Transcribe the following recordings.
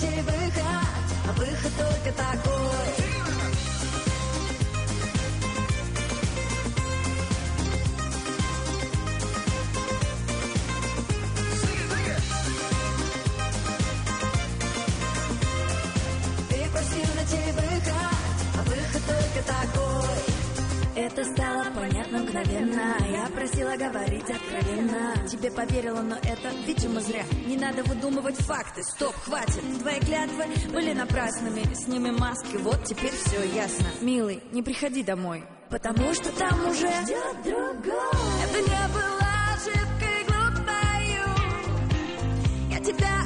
потерь выход, а выход только такой. Ты просил на тебя Это стало понятно мгновенно. Я просила говорить откровенно. Тебе поверила, но это, видимо, зря. Не надо выдумывать факты, стоп, хватит. Твои клятвы были напрасными. Сними маски, вот теперь все ясно. Милый, не приходи домой. Потому что там уже ждет другой. Это не была ошибкой глупою Я тебя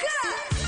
Chris.